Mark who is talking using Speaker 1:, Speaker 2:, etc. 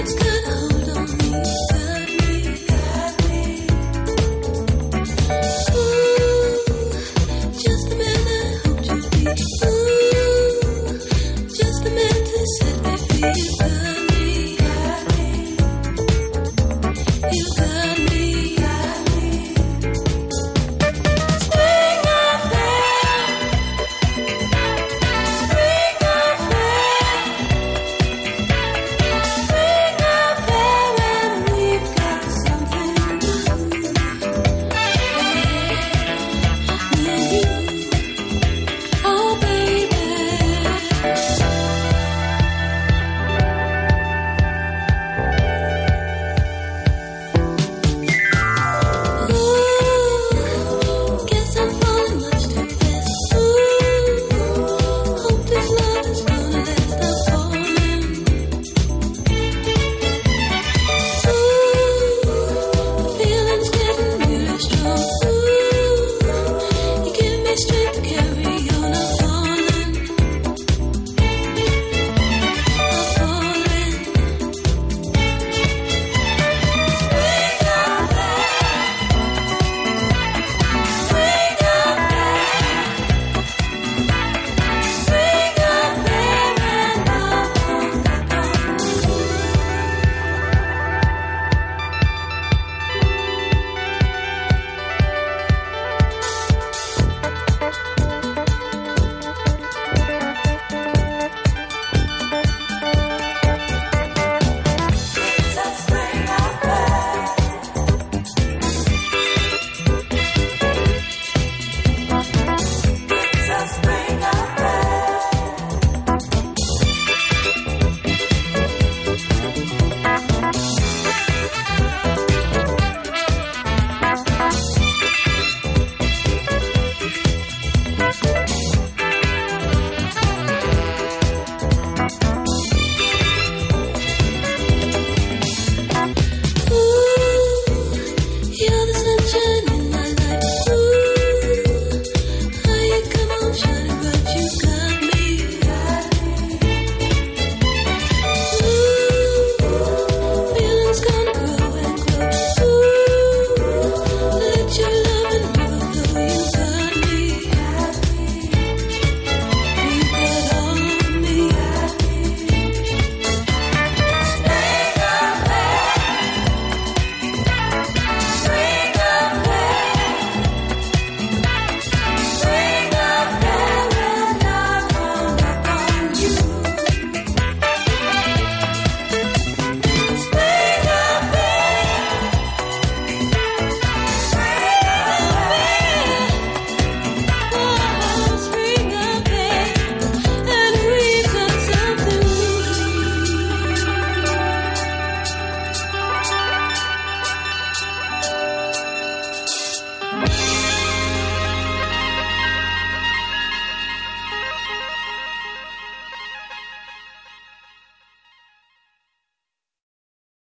Speaker 1: it's good.